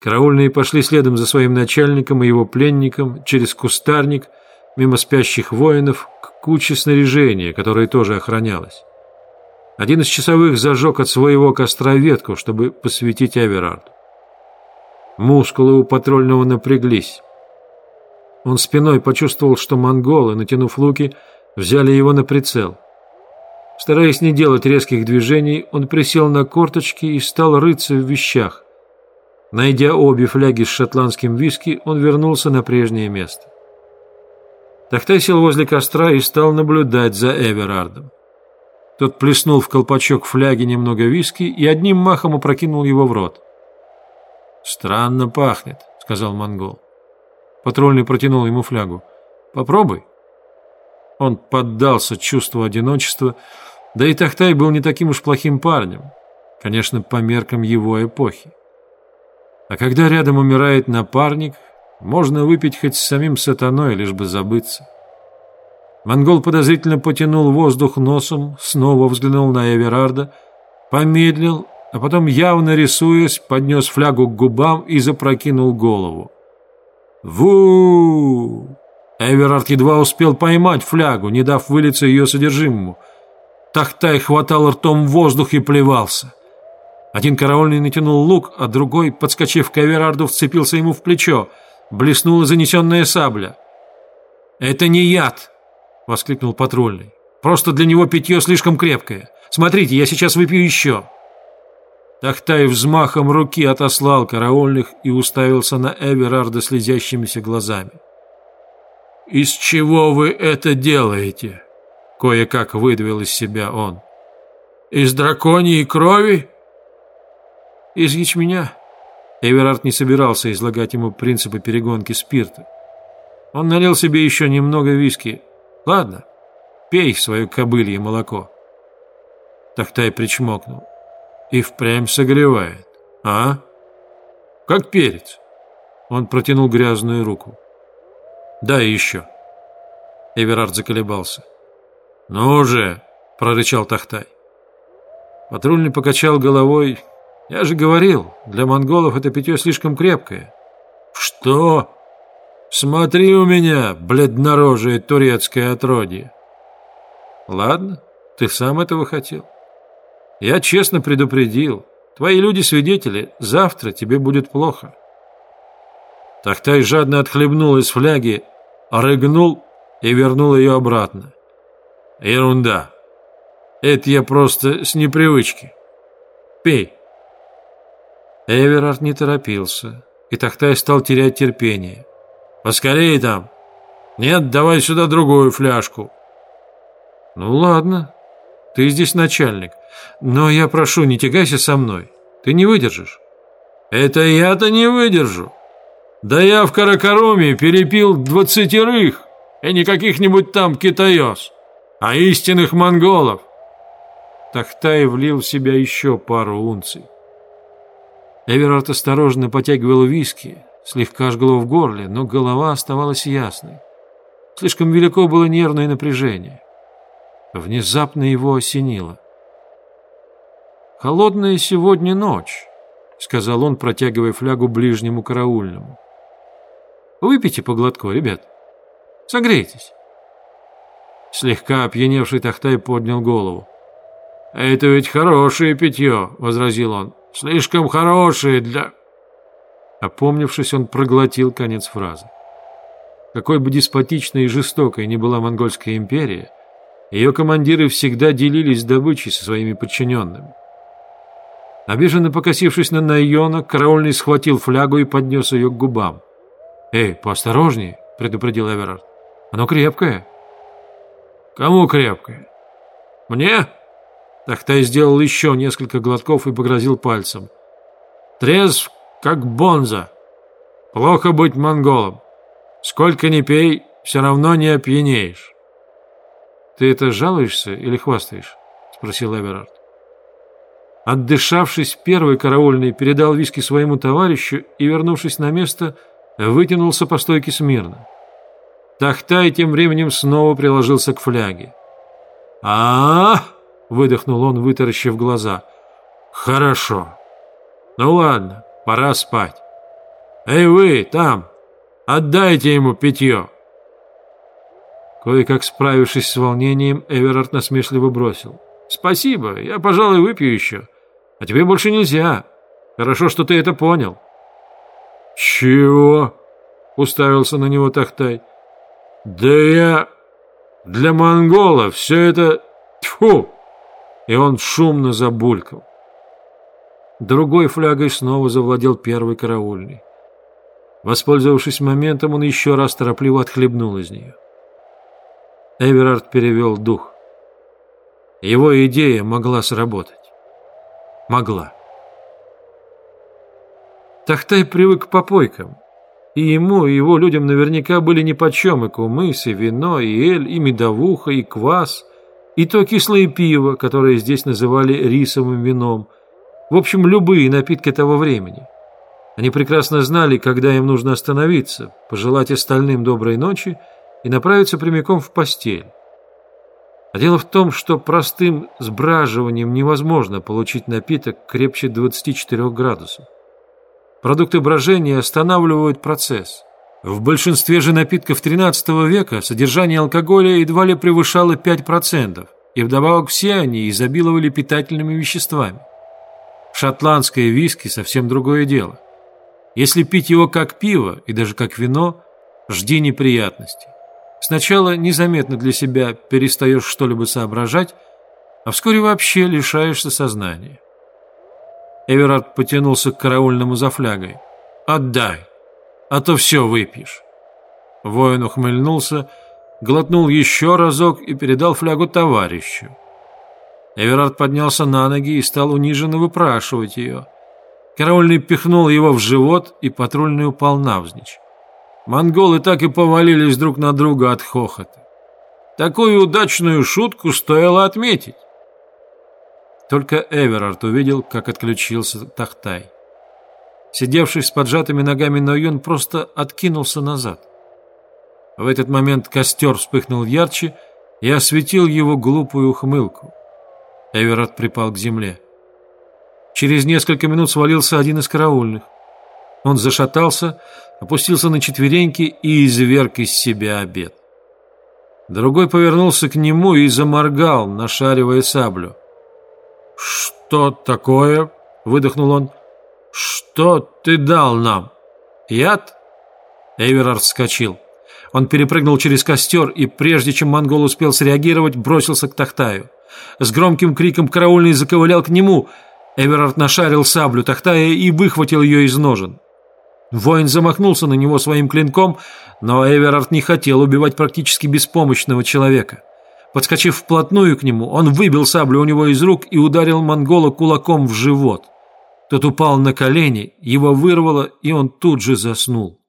Караульные пошли следом за своим начальником и его пленником через кустарник, мимо спящих воинов, к куче снаряжения, которое тоже охранялось. Один из часовых зажег от своего костра ветку, чтобы посветить Аверарду. Мускулы у патрульного напряглись. Он спиной почувствовал, что монголы, натянув луки, взяли его на прицел. Стараясь не делать резких движений, он присел на корточки и стал рыться в вещах. Найдя обе фляги с шотландским виски, он вернулся на прежнее место. Тахтай сел возле костра и стал наблюдать за Эверардом. Тот плеснул в колпачок фляги немного виски и одним махом опрокинул его в рот. «Странно пахнет», — сказал монгол. Патрульный протянул ему флягу. «Попробуй». Он поддался чувству одиночества, да и Тахтай был не таким уж плохим парнем, конечно, по меркам его эпохи. А когда рядом умирает напарник, можно выпить хоть с самим сатаной, лишь бы забыться. Монгол подозрительно потянул воздух носом, снова взглянул на Эверарда, помедлил, а потом, явно рисуясь, поднес флягу к губам и запрокинул голову. ву Эверард едва успел поймать флягу, не дав вылиться ее содержимому. Тахтай хватал ртом воздух и плевался. Один караульный натянул лук, а другой, подскочив к Эверарду, вцепился ему в плечо. Блеснула занесенная сабля. «Это не яд!» — воскликнул патрульный. «Просто для него питье слишком крепкое. Смотрите, я сейчас выпью еще!» Тахтай взмахом руки отослал караульных и уставился на Эверарда слезящимися глазами. «Из чего вы это делаете?» Кое-как выдавил из себя он. «Из драконьей крови?» «Из ячменя». Эверард не собирался излагать ему принципы перегонки спирта. Он налил себе еще немного виски. «Ладно, пей свое кобылье молоко». Тахтай причмокнул. «И впрямь согревает, а? Как перец». Он протянул грязную руку. «Дай еще». Эверард заколебался. «Ну же!» — прорычал Тахтай. Патрульный покачал головой. «Я же говорил, для монголов это питье слишком крепкое». «Что? Смотри у меня, бледнорожее турецкое отродье!» «Ладно, ты сам этого хотел. Я честно предупредил. Твои люди-свидетели, завтра тебе будет плохо». Тахтай жадно отхлебнул из фляги, рыгнул и вернул ее обратно. Ерунда. Это я просто с непривычки. Пей. Эверард не торопился, и Тахтай стал терять терпение. Поскорее там. Нет, давай сюда другую фляжку. Ну ладно, ты здесь начальник, но я прошу, не тягайся со мной. Ты не выдержишь. Это я-то не выдержу. Да я в Каракаруме перепил двадцатерых, и не каких-нибудь там китаёс а истинных монголов. Тахтай влил в себя еще пару унций. Эверард осторожно потягивал виски, слегка жгло в горле, но голова оставалась ясной. Слишком велико было нервное напряжение. Внезапно его осенило. «Холодная сегодня ночь», — сказал он, протягивая флягу ближнему караульному. «Выпейте по глотку, ребят. Согрейтесь». Слегка опьяневший Тахтай поднял голову. «Это ведь хорошее питье», — возразил он. «Слишком хорошее для...» Опомнившись, он проглотил конец фразы. Какой бы деспотичной и жестокой ни была монгольская империя, ее командиры всегда делились добычей со своими подчиненными. Обиженно покосившись на Найона, караульный схватил флягу и поднес ее к губам. «Эй, поосторожнее», — предупредил Эверард. «Оно крепкое». Кому крепкое? Мне? Тахтай сделал еще несколько глотков и погрозил пальцем. Трезв, как бонза. Плохо быть монголом. Сколько ни пей, все равно не опьянеешь. Ты это жалуешься или хвастаешь? Спросил Эверард. Отдышавшись, первый караульный передал виски своему товарищу и, вернувшись на место, вытянулся по стойке смирно. Тахтай тем временем снова приложился к фляге. а, -а, -а выдохнул он, вытаращив глаза. «Хорошо. Ну ладно, пора спать. Эй вы, там, отдайте ему питье!» Кое-как справившись с волнением, Эверард насмешливо бросил. «Спасибо, я, пожалуй, выпью еще. А тебе больше нельзя. Хорошо, что ты это понял». «Чего?» — уставился на него Тахтай. «Да я... Для монгола все это... Тьфу!» И он шумно забулькал. Другой флягой снова завладел первый караульный. Воспользовавшись моментом, он еще раз торопливо отхлебнул из нее. Эверард перевел дух. Его идея могла сработать. Могла. Тахтай привык к попойкам. И ему, и его людям наверняка были нипочем и кумыс, и вино, и эль, и медовуха, и квас, и то кислое пиво, которое здесь называли рисовым вином. В общем, любые напитки того времени. Они прекрасно знали, когда им нужно остановиться, пожелать остальным доброй ночи и направиться прямиком в постель. А дело в том, что простым сбраживанием невозможно получить напиток крепче 24 градусов. Продукты брожения останавливают процесс. В большинстве же напитков XIII века содержание алкоголя едва ли превышало 5%, и вдобавок все они изобиловали питательными веществами. Шотландское виски – совсем другое дело. Если пить его как пиво и даже как вино, жди неприятностей. Сначала незаметно для себя перестаешь что-либо соображать, а вскоре вообще лишаешься сознания. Эверард потянулся к караульному за флягой. «Отдай, а то все выпьешь». Воин ухмыльнулся, глотнул еще разок и передал флягу товарищу. Эверард поднялся на ноги и стал униженно выпрашивать ее. Караульный пихнул его в живот, и патрульный упал навзничь. Монголы так и повалились друг на друга от хохота. Такую удачную шутку стоило отметить. Только Эверард увидел, как отключился Тахтай. Сидевший с поджатыми ногами Нойон просто откинулся назад. В этот момент костер вспыхнул ярче и осветил его глупую ухмылку. Эверард припал к земле. Через несколько минут свалился один из караульных. Он зашатался, опустился на четвереньки и изверг из себя обед. Другой повернулся к нему и заморгал, нашаривая саблю. «Что такое?» — выдохнул он. «Что ты дал нам? Яд?» Эверард вскочил. Он перепрыгнул через костер и, прежде чем монгол успел среагировать, бросился к Тахтаю. С громким криком караульный заковылял к нему. Эверард нашарил саблю Тахтая и выхватил ее из ножен. Воин замахнулся на него своим клинком, но Эверард не хотел убивать практически беспомощного человека. Подскочив вплотную к нему, он выбил саблю у него из рук и ударил монгола кулаком в живот. Тот упал на колени, его вырвало, и он тут же заснул.